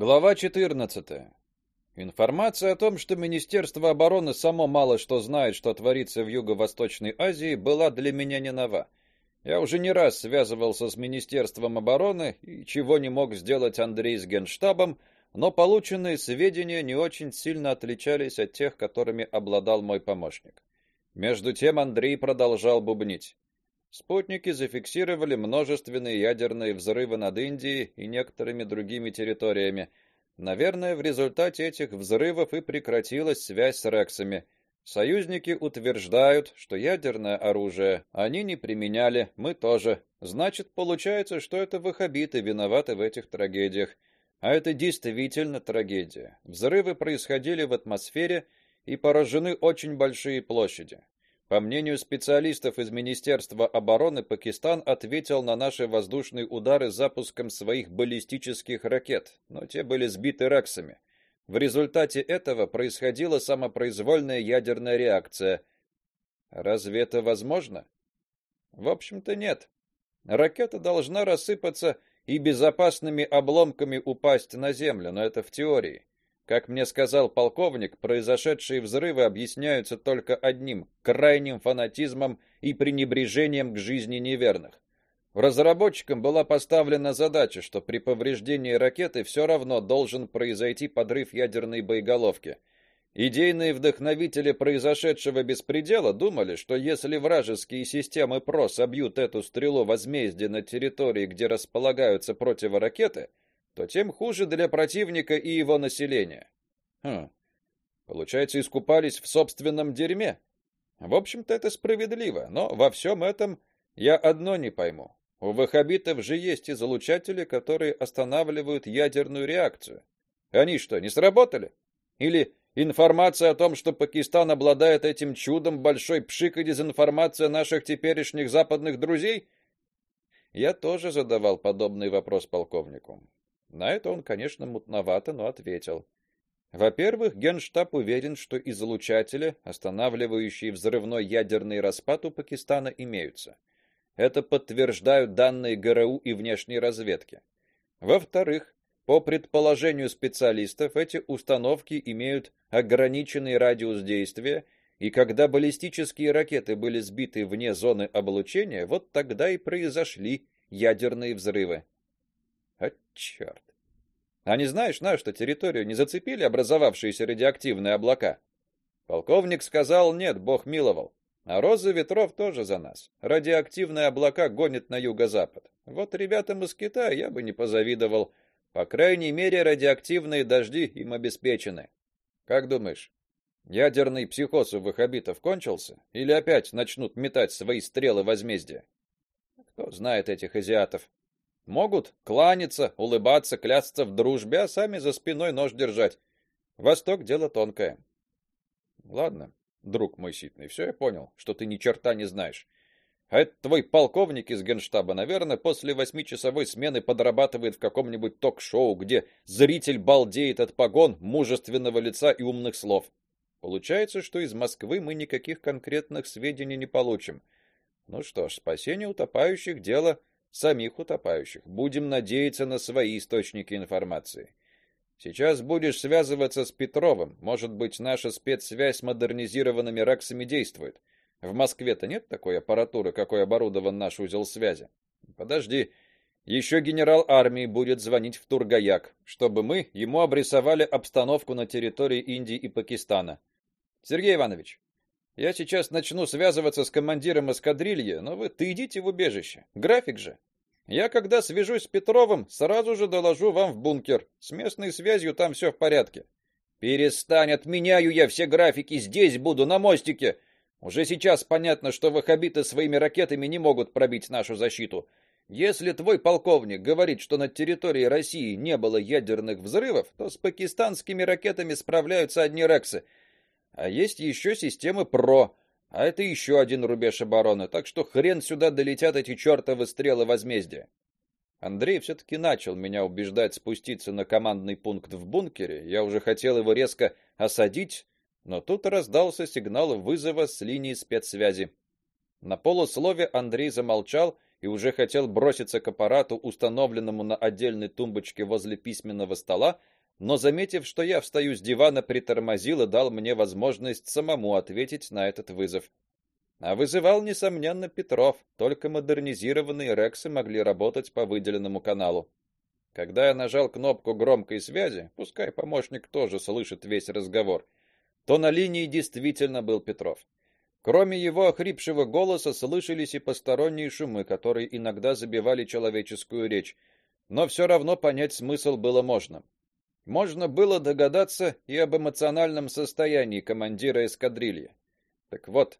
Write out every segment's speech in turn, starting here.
Глава 14. Информация о том, что Министерство обороны само мало что знает, что творится в Юго-Восточной Азии, была для меня не нова. Я уже не раз связывался с Министерством обороны и чего не мог сделать Андрей с Генштабом, но полученные сведения не очень сильно отличались от тех, которыми обладал мой помощник. Между тем Андрей продолжал бубнить. Спутники зафиксировали множественные ядерные взрывы над Индией и некоторыми другими территориями. Наверное, в результате этих взрывов и прекратилась связь с рексами. Союзники утверждают, что ядерное оружие они не применяли, мы тоже. Значит, получается, что это ваххабиты виноваты в этих трагедиях. А это действительно трагедия. Взрывы происходили в атмосфере и поражены очень большие площади. По мнению специалистов из Министерства обороны, Пакистан ответил на наши воздушные удары запуском своих баллистических ракет, но те были сбиты раксами. В результате этого происходила самопроизвольная ядерная реакция. Разве это возможно? В общем-то нет. Ракета должна рассыпаться и безопасными обломками упасть на землю, но это в теории. Как мне сказал полковник, произошедшие взрывы объясняются только одним крайним фанатизмом и пренебрежением к жизни неверных. Разработчикам была поставлена задача, что при повреждении ракеты все равно должен произойти подрыв ядерной боеголовки. Идейные вдохновители произошедшего беспредела думали, что если вражеские системы ПРО собьют эту стрелу возмездия на территории, где располагаются противоракеты, то тем хуже для противника и его населения. Хм. Получается, искупались в собственном дерьме. В общем-то, это справедливо, но во всем этом я одно не пойму. У ваххабитов же есть излучатели, которые останавливают ядерную реакцию. Они что, не сработали? Или информация о том, что Пакистан обладает этим чудом, большой пшик и дезинформация наших теперешних западных друзей? Я тоже задавал подобный вопрос полковнику. На это он, конечно, мутновато, но ответил. Во-первых, Генштаб уверен, что излучатели, останавливающие взрывной ядерный распад у Пакистана, имеются. Это подтверждают данные ГРУ и внешней разведки. Во-вторых, по предположению специалистов, эти установки имеют ограниченный радиус действия, и когда баллистические ракеты были сбиты вне зоны облучения, вот тогда и произошли ядерные взрывы. Черт. А не знаешь, на что территорию не зацепили образовавшиеся радиоактивные облака? Полковник сказал: "Нет, Бог миловал. А розы ветров тоже за нас. Радиоактивные облака гонят на юго-запад. Вот ребятам из Китая я бы не позавидовал. По крайней мере, радиоактивные дожди им обеспечены. Как думаешь, ядерный психоз у ваххабитов кончился или опять начнут метать свои стрелы возмездия? Кто знает этих азиатов? Могут кланяться, улыбаться, клясться в дружбе, а сами за спиной нож держать. Восток дело тонкое. Ладно, друг мой ситный, все я понял, что ты ни черта не знаешь. А этот твой полковник из Генштаба, наверное, после восьмичасовой смены подрабатывает в каком-нибудь ток-шоу, где зритель балдеет от погон, мужественного лица и умных слов. Получается, что из Москвы мы никаких конкретных сведений не получим. Ну что ж, спасение утопающих дело самих утопающих. Будем надеяться на свои источники информации. Сейчас будешь связываться с Петровым. Может быть, наша спецсвязь с модернизированными раксами действует. В Москве-то нет такой аппаратуры, какой оборудован наш узел связи. Подожди. Еще генерал армии будет звонить в Тургаяк, чтобы мы ему обрисовали обстановку на территории Индии и Пакистана. Сергей Иванович, я сейчас начну связываться с командиром эскадрильи, но вы ты идите в убежище. График же. Я когда свяжусь с Петровым, сразу же доложу вам в бункер. С местной связью там все в порядке. Перестань, отменяю я все графики, здесь буду на мостике. Уже сейчас понятно, что ваххабиты своими ракетами не могут пробить нашу защиту. Если твой полковник говорит, что на территории России не было ядерных взрывов, то с пакистанскими ракетами справляются одни рексы. А есть еще системы ПРО, а это еще один рубеж обороны, так что хрен сюда долетят эти чертовы стрелы возмездия. Андрей все таки начал меня убеждать спуститься на командный пункт в бункере. Я уже хотел его резко осадить, но тут раздался сигнал вызова с линии спецсвязи. На полуслове Андрей замолчал и уже хотел броситься к аппарату, установленному на отдельной тумбочке возле письменного стола, но заметив, что я встаю с дивана, притормозил и дал мне возможность самому ответить на этот вызов. А вызывал несомненно Петров, только модернизированные рексы могли работать по выделенному каналу. Когда я нажал кнопку громкой связи, пускай помощник тоже слышит весь разговор, то на линии действительно был Петров. Кроме его охрипшего голоса слышались и посторонние шумы, которые иногда забивали человеческую речь, но все равно понять смысл было можно. Можно было догадаться и об эмоциональном состоянии командира эскадрильи. Так вот,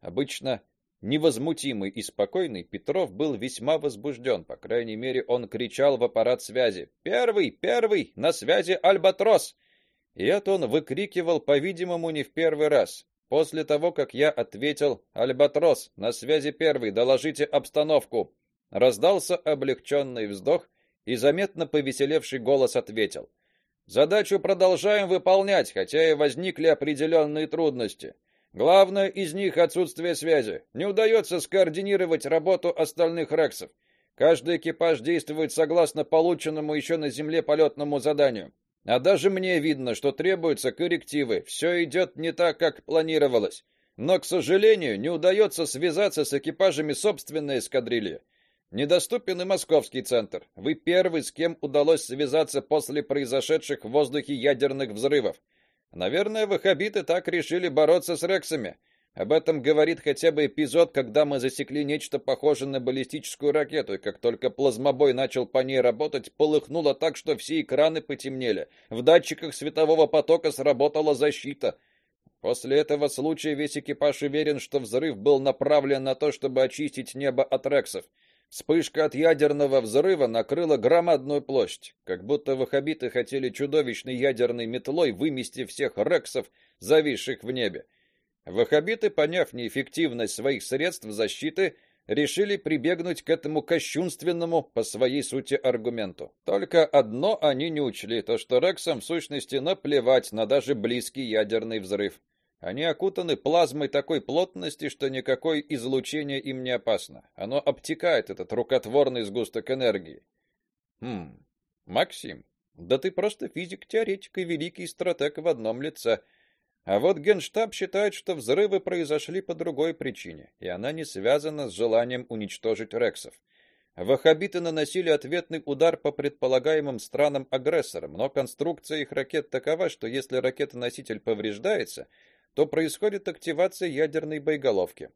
обычно невозмутимый и спокойный, Петров был весьма возбужден, по крайней мере, он кричал в аппарат связи: "Первый, первый, на связи Альбатрос!" И это он выкрикивал, по-видимому, не в первый раз. После того, как я ответил: "Альбатрос, на связи первый, доложите обстановку", раздался облегченный вздох, и заметно повеселевший голос ответил: "Задачу продолжаем выполнять, хотя и возникли определенные трудности. Главное из них отсутствие связи. Не удается скоординировать работу остальных рексов. Каждый экипаж действует согласно полученному еще на земле полетному заданию. А даже мне видно, что требуются коррективы. Все идет не так, как планировалось. Но, к сожалению, не удается связаться с экипажами собственной эскадрильи. Недоступен и московский центр. Вы первый, с кем удалось связаться после произошедших в воздухе ядерных взрывов. Наверное, ваххабиты так решили бороться с рексами. Об этом говорит хотя бы эпизод, когда мы засекли нечто похожее на баллистическую ракету, и как только плазмобой начал по ней работать, полыхнуло так, что все экраны потемнели. В датчиках светового потока сработала защита. После этого случая весь экипаж уверен, что взрыв был направлен на то, чтобы очистить небо от рексов. Вспышка от ядерного взрыва накрыла громадную площадь, как будто ваххабиты хотели чудовищной ядерной метлой вымести всех рексов, зависших в небе. Ваххабиты, поняв неэффективность своих средств защиты, решили прибегнуть к этому кощунственному по своей сути аргументу. Только одно они не учли, то что рексам в сущности наплевать на даже близкий ядерный взрыв. Они окутаны плазмой такой плотности, что никакое излучение им не опасно. Оно обтекает этот рукотворный сгусток энергии. Хм. Максим, да ты просто физик-теоретик и великий стратег в одном лице. А вот Генштаб считает, что взрывы произошли по другой причине, и она не связана с желанием уничтожить рексов. Ваххабиты наносили ответный удар по предполагаемым странам-агрессорам, но конструкция их ракет такова, что если ракета-носитель повреждается, то происходит активация ядерной боеголовки.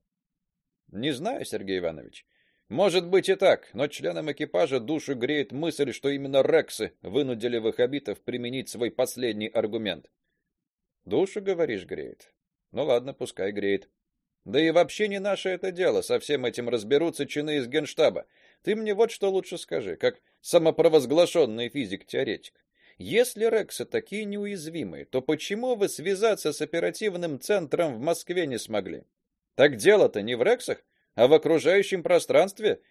Не знаю, Сергей Иванович. Может быть и так, но членам экипажа душу греет мысль, что именно рексы вынудили ваххабитов применить свой последний аргумент. Душу, говоришь, греет. Ну ладно, пускай греет. Да и вообще не наше это дело, со всем этим разберутся чины из Генштаба. Ты мне вот что лучше скажи, как самопровозглашенный физик-теоретик. Если рексы такие неуязвимые, то почему вы связаться с оперативным центром в Москве не смогли? Так дело-то не в рексах, а в окружающем пространстве.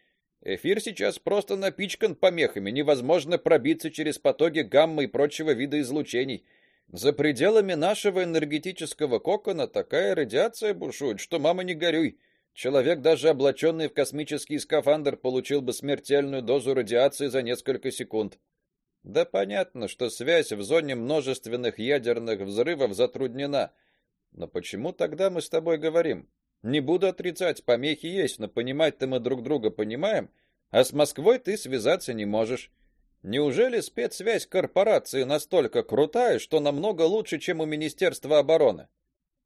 Эфир сейчас просто напичкан помехами, невозможно пробиться через потоки гамма и прочего вида излучений. За пределами нашего энергетического кокона такая радиация бушует, что мама не горюй. Человек, даже облаченный в космический скафандр, получил бы смертельную дозу радиации за несколько секунд. Да понятно, что связь в зоне множественных ядерных взрывов затруднена. Но почему тогда мы с тобой говорим? Не буду отрицать, помехи есть, но понимать-то мы друг друга понимаем, а с Москвой ты связаться не можешь. Неужели спецсвязь корпорации настолько крутая, что намного лучше, чем у Министерства обороны?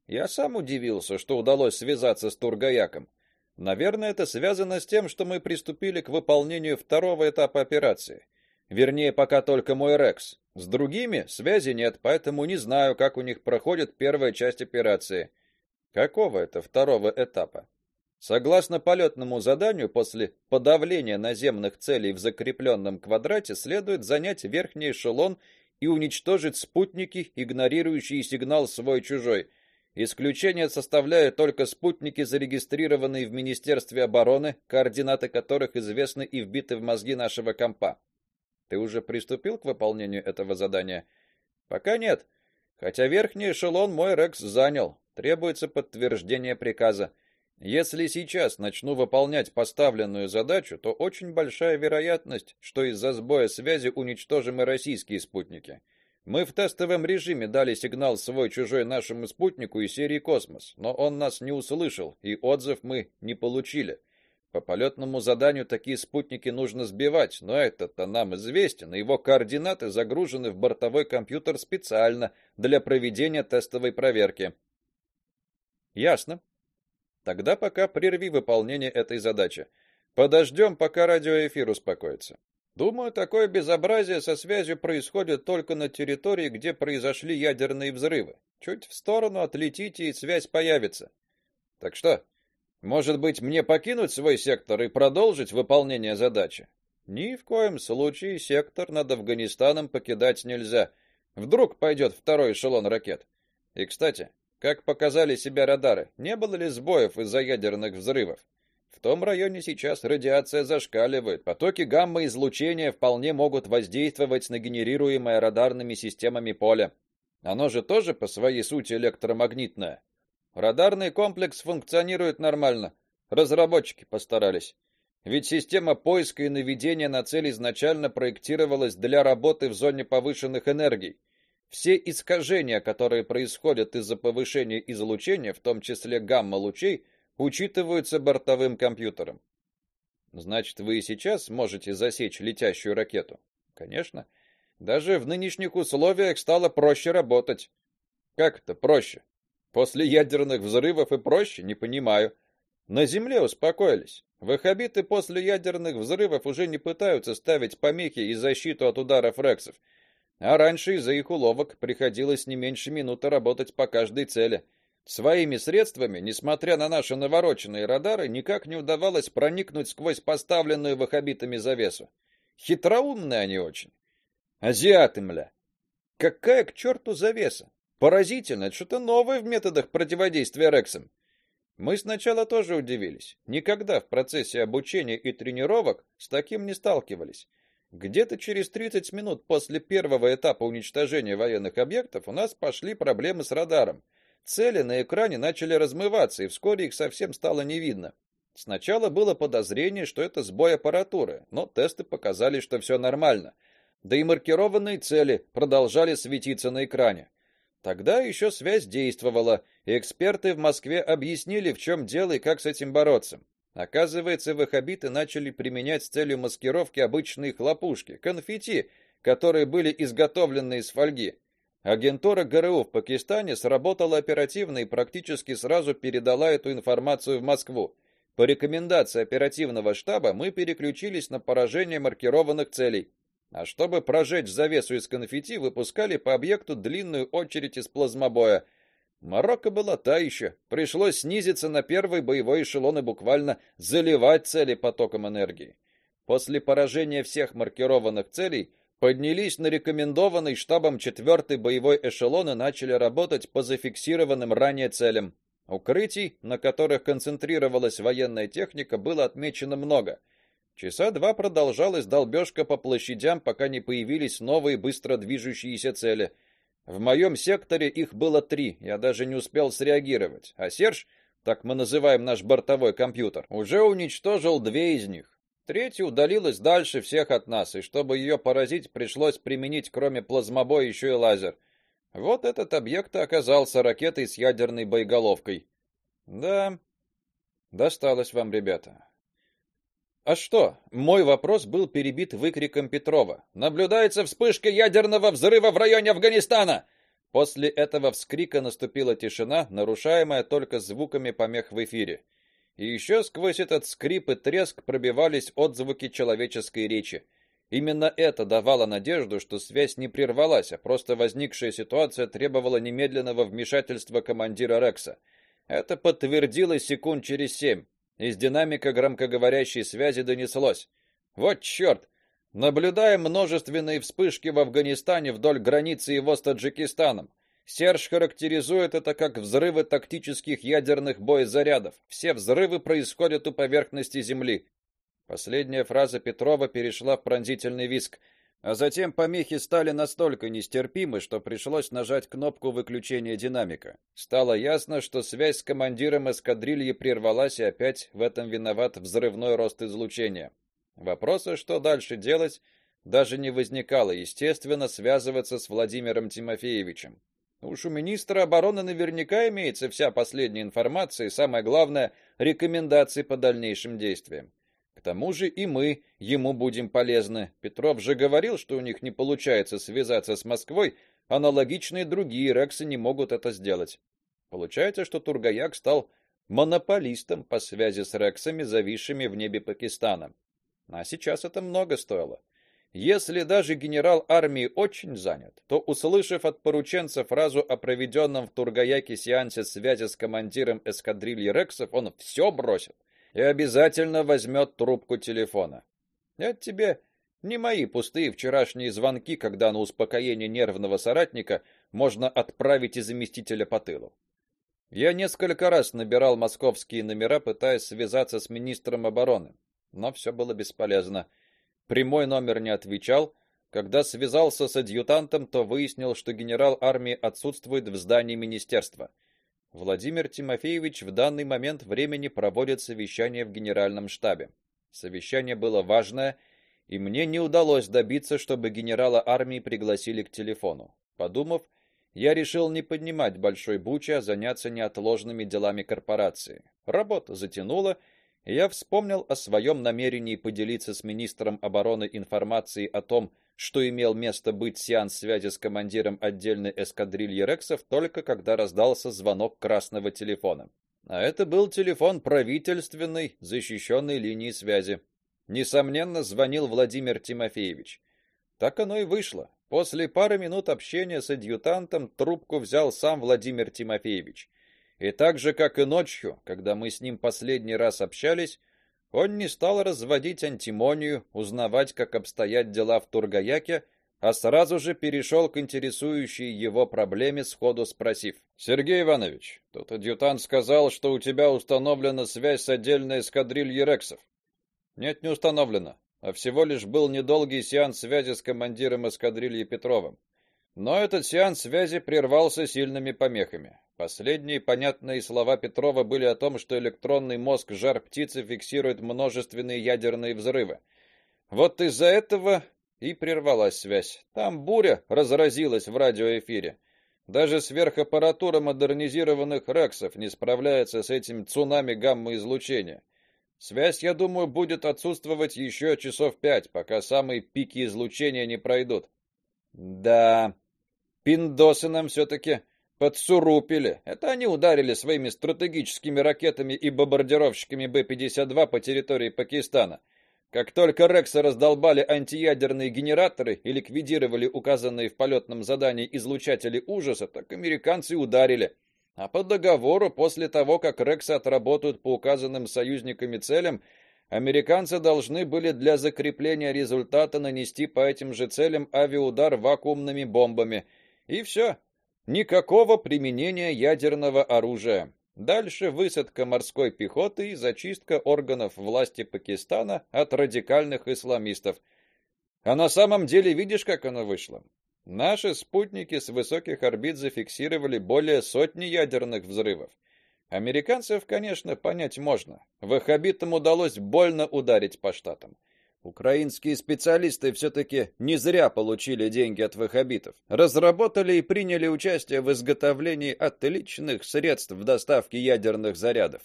Я сам удивился, что удалось связаться с Тургаяком. Наверное, это связано с тем, что мы приступили к выполнению второго этапа операции. Вернее, пока только мой Рекс. С другими связи нет, поэтому не знаю, как у них проходит первая часть операции. Какого это второго этапа? Согласно полетному заданию, после подавления наземных целей в закрепленном квадрате следует занять верхний эшелон и уничтожить спутники, игнорирующие сигнал свой-чужой. Исключение составляют только спутники, зарегистрированные в Министерстве обороны, координаты которых известны и вбиты в мозги нашего компа. Ты уже приступил к выполнению этого задания? Пока нет. Хотя верхний эшелон мой Рекс занял. Требуется подтверждение приказа. Если сейчас начну выполнять поставленную задачу, то очень большая вероятность, что из-за сбоя связи уничтожим и российские спутники. Мы в тестовом режиме дали сигнал свой-чужой нашему спутнику из серии Космос, но он нас не услышал, и отзыв мы не получили. По полетному заданию такие спутники нужно сбивать, но этот-то нам известен, его координаты загружены в бортовой компьютер специально для проведения тестовой проверки. Ясно. Тогда пока прерви выполнение этой задачи. Подождем, пока радиоэфир успокоится. Думаю, такое безобразие со связью происходит только на территории, где произошли ядерные взрывы. Чуть в сторону отлетите, и связь появится. Так что, может быть, мне покинуть свой сектор и продолжить выполнение задачи? Ни в коем случае сектор над Афганистаном покидать нельзя. Вдруг пойдет второй эшелон ракет. И, кстати, как показали себя радары, не было ли сбоев из-за ядерных взрывов? В том районе сейчас радиация зашкаливает. Потоки гамма-излучения вполне могут воздействовать на генерируемое радарными системами поле. Оно же тоже по своей сути электромагнитное. Радарный комплекс функционирует нормально. Разработчики постарались. Ведь система поиска и наведения на цель изначально проектировалась для работы в зоне повышенных энергий. Все искажения, которые происходят из-за повышения излучения, в том числе гамма-лучей, учитываются бортовым компьютером. Значит, вы и сейчас можете засечь летящую ракету. Конечно. Даже в нынешних условиях стало проще работать. Как это проще? После ядерных взрывов и проще, не понимаю. На земле успокоились. Ваххабиты после ядерных взрывов уже не пытаются ставить помехи и защиту от ударов рексов. А раньше из-за их уловок приходилось не меньше минуты работать по каждой цели. Своими средствами, несмотря на наши навороченные радары, никак не удавалось проникнуть сквозь поставленную ваххабитами завесу. Хитроумные они очень. Азиаты, мля. Какая к черту завеса? Поразительно, что-то новое в методах противодействия рексам. Мы сначала тоже удивились. Никогда в процессе обучения и тренировок с таким не сталкивались. Где-то через 30 минут после первого этапа уничтожения военных объектов у нас пошли проблемы с радаром. Цели на экране начали размываться, и вскоре их совсем стало не видно. Сначала было подозрение, что это сбой аппаратуры, но тесты показали, что все нормально. Да и маркированные цели продолжали светиться на экране. Тогда еще связь действовала, и эксперты в Москве объяснили, в чем дело и как с этим бороться. Оказывается, ваххабиты начали применять с целью маскировки обычные хлопушки, конфетти, которые были изготовлены из фольги. Агентура ГРУ в Пакистане сработала оперативно и практически сразу передала эту информацию в Москву. По рекомендации оперативного штаба мы переключились на поражение маркированных целей. А чтобы прожечь завесу из конфетти, выпускали по объекту длинную очередь из плазмобоя. Марокко была та еще. Пришлось снизиться на первый боевой эшелон и буквально заливать цели потоком энергии. После поражения всех маркированных целей поднялись на рекомендованный штабом четвертый боевой эшелон и начали работать по зафиксированным ранее целям. Укрытий, на которых концентрировалась военная техника, было отмечено много — Часа два продолжалась долбежка по площадям, пока не появились новые быстро движущиеся цели. В моем секторе их было три, я даже не успел среагировать. А Серж, так мы называем наш бортовой компьютер, уже уничтожил две из них. Третья удалилась дальше всех от нас, и чтобы ее поразить, пришлось применить кроме плазмобоя еще и лазер. Вот этот объект оказался ракетой с ядерной боеголовкой. Да, досталось вам, ребята. А что? Мой вопрос был перебит выкриком Петрова. Наблюдается вспышка ядерного взрыва в районе Афганистана. После этого вскрика наступила тишина, нарушаемая только звуками помех в эфире. И еще сквозь этот скрип и треск пробивались отзвуки человеческой речи. Именно это давало надежду, что связь не прервалась, а просто возникшая ситуация требовала немедленного вмешательства командира Рекса. Это подтвердилось секунд через семь. Из динамика громкоговорящей связи донеслось: "Вот чёрт! Наблюдаем множественные вспышки в Афганистане вдоль границы его с Таджикистаном. Серж характеризует это как взрывы тактических ядерных боезарядов. Все взрывы происходят у поверхности земли". Последняя фраза Петрова перешла в пронзительный визг. А затем помехи стали настолько нестерпимы, что пришлось нажать кнопку выключения динамика. Стало ясно, что связь с командиром эскадрильи прервалась, и опять в этом виноват взрывной рост излучения. Вопроса, что дальше делать, даже не возникало, естественно, связываться с Владимиром Тимофеевичем. Уж у министра обороны наверняка имеется вся последняя информация и самое главное рекомендации по дальнейшим действиям. К тому же и мы ему будем полезны. Петров же говорил, что у них не получается связаться с Москвой, аналогичные другие рексы не могут это сделать. Получается, что Тургаяк стал монополистом по связи с рексами, зависшими в небе Пакистана. А сейчас это много стоило. Если даже генерал армии очень занят, то услышав от порученца фразу о проведенном в Тургаяке сеансе связи с командиром эскадрильи рексов, он все бросит и обязательно возьмет трубку телефона. Это тебе не мои пустые вчерашние звонки, когда на успокоение нервного соратника можно отправить и заместителя по тылу. Я несколько раз набирал московские номера, пытаясь связаться с министром обороны, но все было бесполезно. Прямой номер не отвечал. Когда связался с адъютантом, то выяснил, что генерал армии отсутствует в здании министерства. Владимир Тимофеевич в данный момент времени проводит совещание в генеральном штабе. Совещание было важное, и мне не удалось добиться, чтобы генерала армии пригласили к телефону. Подумав, я решил не поднимать большой бучи, а заняться неотложными делами корпорации. Работа затянула, я вспомнил о своем намерении поделиться с министром обороны информацией о том, что имел место быть сеанс связи с командиром отдельной эскадрильи рексов только когда раздался звонок красного телефона. А это был телефон правительственной, защищенной линии связи. Несомненно, звонил Владимир Тимофеевич. Так оно и вышло. После пары минут общения с адъютантом трубку взял сам Владимир Тимофеевич. И так же, как и ночью, когда мы с ним последний раз общались, он не стал разводить антимонию, узнавать, как обстоят дела в Тургаяке, а сразу же перешел к интересующей его проблеме, сходу спросив: "Сергей Иванович, тут адъютант сказал, что у тебя установлена связь с отдельной эскадрильей рексов". "Нет, не установлена, а всего лишь был недолгий сеанс связи с командиром эскадрильи Петровым. Но этот сеанс связи прервался сильными помехами. Последние понятные слова Петрова были о том, что электронный мозг жар птицы фиксирует множественные ядерные взрывы. Вот из-за этого и прервалась связь. Там буря разразилась в радиоэфире. Даже сверхаппаратура модернизированных рексов не справляется с этим цунами гамма-излучения. Связь, я думаю, будет отсутствовать еще часов пять, пока самые пики излучения не пройдут. Да, пиндосы нам все таки подсурупили. Это они ударили своими стратегическими ракетами и бомбардировщиками Б-52 по территории Пакистана. Как только Рексы раздолбали антиядерные генераторы и ликвидировали указанные в полетном задании излучатели ужаса, так американцы ударили. А по договору, после того, как Рексы отработают по указанным союзниками целям, американцы должны были для закрепления результата нанести по этим же целям авиаудар вакуумными бомбами. И все. Никакого применения ядерного оружия. Дальше высадка морской пехоты и зачистка органов власти Пакистана от радикальных исламистов. А на самом деле, видишь, как оно вышло? Наши спутники с высоких орбит зафиксировали более сотни ядерных взрывов. Американцев, конечно, понять можно. Ваххабитам удалось больно ударить по штатам. Украинские специалисты все таки не зря получили деньги от ваххабитов. Разработали и приняли участие в изготовлении отличных средств доставки ядерных зарядов.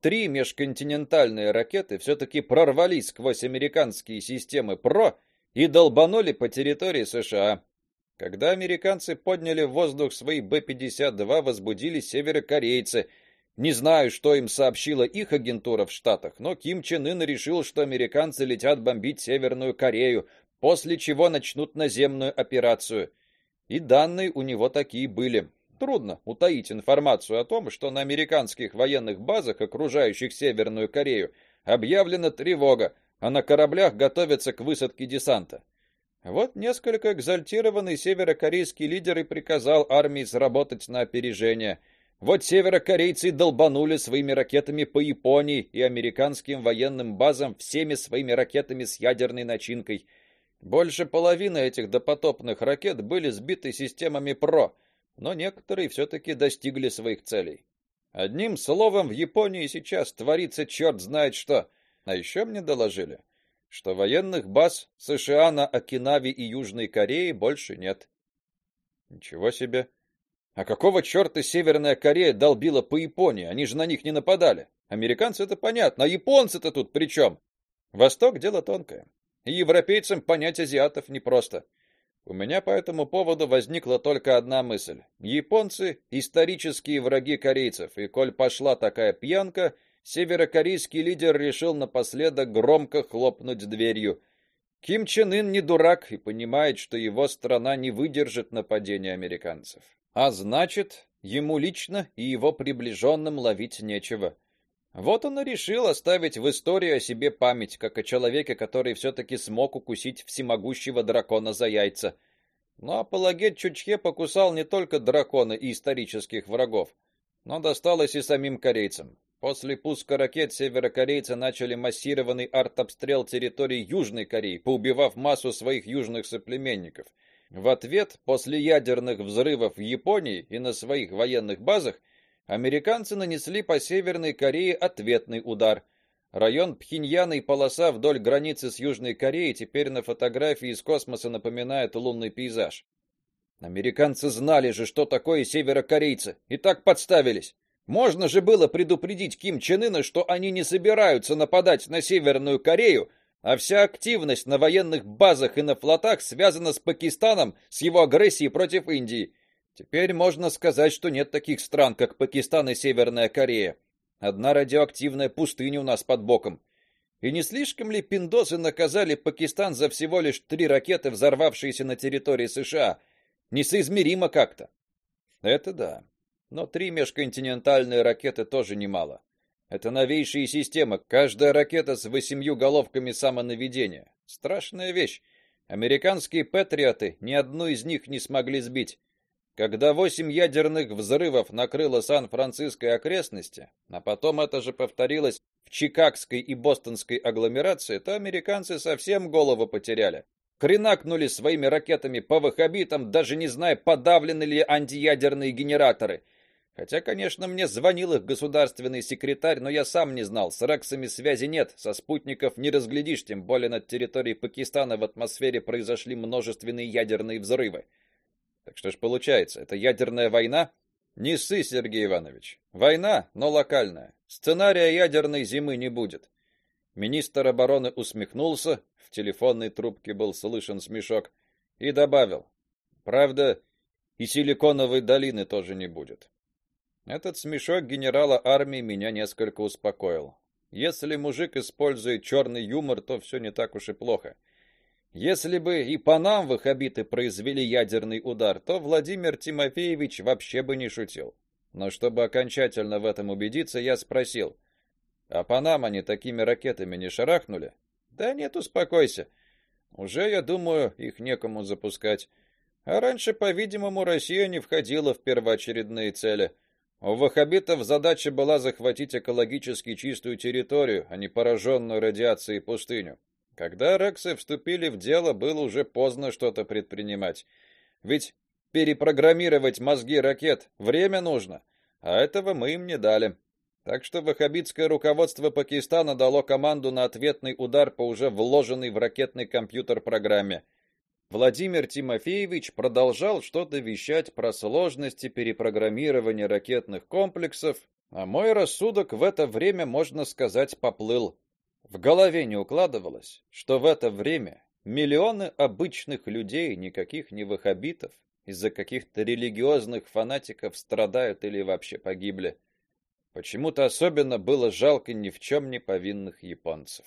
Три межконтинентальные ракеты все таки прорвались сквозь американские системы ПРО и долбанули по территории США. Когда американцы подняли в воздух свои Б-52, возбудились северокорейцы – не знаю, что им сообщила их агентура в Штатах, но Ким Чен Ын решил, что американцы летят бомбить Северную Корею, после чего начнут наземную операцию. И данные у него такие были. Трудно утаить информацию о том, что на американских военных базах, окружающих Северную Корею, объявлена тревога, а на кораблях готовятся к высадке десанта. Вот несколько экзальтированный северокорейский лидер и приказал армии сработать на опережение – вот северокорейцы долбанули своими ракетами по Японии и американским военным базам всеми своими ракетами с ядерной начинкой. Больше половины этих допотопных ракет были сбиты системами ПРО, но некоторые все таки достигли своих целей. Одним словом, в Японии сейчас творится черт знает что. А еще мне доложили, что военных баз США на Окинаве и Южной Корее больше нет. Ничего себе. А какого черта Северная Корея долбила по Японии? Они же на них не нападали. Американцы это понятно, а японцы-то тут при чем? Восток дело тонкое. И европейцам понять азиатов непросто. У меня по этому поводу возникла только одна мысль. Японцы исторические враги корейцев, и коль пошла такая пьянка, северокорейский лидер решил напоследок громко хлопнуть дверью. Ким Чен Ын не дурак и понимает, что его страна не выдержит нападения американцев. А значит, ему лично и его приближенным ловить нечего. Вот он и решил оставить в истории о себе память, как о человеке, который все таки смог укусить всемогущего дракона за яйца. Но апологет Чучхе покусал не только дракона и исторических врагов, но досталось и самим корейцам. После пуска ракет северокорейцы начали массированный артобстрел территорий Южной Кореи, поубивав массу своих южных соплеменников. В ответ, после ядерных взрывов в Японии и на своих военных базах, американцы нанесли по Северной Корее ответный удар. Район Пхеньяна и полоса вдоль границы с Южной Кореей теперь на фотографии из космоса напоминают лунный пейзаж. Американцы знали же, что такое северокорейцы, и так подставились. Можно же было предупредить Ким Чен Ына, что они не собираются нападать на Северную Корею, а вся активность на военных базах и на флотах связана с Пакистаном, с его агрессией против Индии. Теперь можно сказать, что нет таких стран, как Пакистан и Северная Корея. Одна радиоактивная пустыня у нас под боком. И не слишком ли пиндосы наказали Пакистан за всего лишь три ракеты, взорвавшиеся на территории США? Несоизмеримо как-то. Это да. Но три межконтинентальные ракеты тоже немало. Это новейшие системы. Каждая ракета с восемью головками самонаведения. Страшная вещь. Американские патриоты ни одну из них не смогли сбить. Когда восемь ядерных взрывов накрыло Сан-Франциско и окрестности, а потом это же повторилось в Чикагской и Бостонской агломерации, то американцы совсем голову потеряли. Хренакнули своими ракетами по ваххабитам, даже не зная, подавлены ли антиядерные генераторы. Хотя, конечно, мне звонил их государственный секретарь, но я сам не знал, с рексами связи нет, со спутников не разглядишь, тем более над территорией Пакистана в атмосфере произошли множественные ядерные взрывы. Так что ж получается, это ядерная война? Не ссы, Сергей Иванович. Война, но локальная. Сценария ядерной зимы не будет. Министр обороны усмехнулся, в телефонной трубке был слышен смешок и добавил: "Правда, и силиконовой долины тоже не будет". Этот смешок генерала армии меня несколько успокоил. Если мужик использует черный юмор, то все не так уж и плохо. Если бы и по нам ваххабиты произвели ядерный удар, то Владимир Тимофеевич вообще бы не шутил. Но чтобы окончательно в этом убедиться, я спросил: "А по нам они такими ракетами не шарахнули?" "Да нет, успокойся. Уже, я думаю, их некому запускать. А раньше, по-видимому, Россия не входила в первоочередные цели. У ваххабитов задача была захватить экологически чистую территорию, а не пораженную радиацией пустыню. Когда рексы вступили в дело, было уже поздно что-то предпринимать. Ведь перепрограммировать мозги ракет время нужно, а этого мы им не дали. Так что ваххабитское руководство Пакистана дало команду на ответный удар по уже вложенной в ракетный компьютер программе. Владимир Тимофеевич продолжал что-то вещать про сложности перепрограммирования ракетных комплексов, а мой рассудок в это время, можно сказать, поплыл. В голове не укладывалось, что в это время миллионы обычных людей, никаких не ваххабитов, из-за каких-то религиозных фанатиков страдают или вообще погибли. Почему-то особенно было жалко ни в чем не повинных японцев.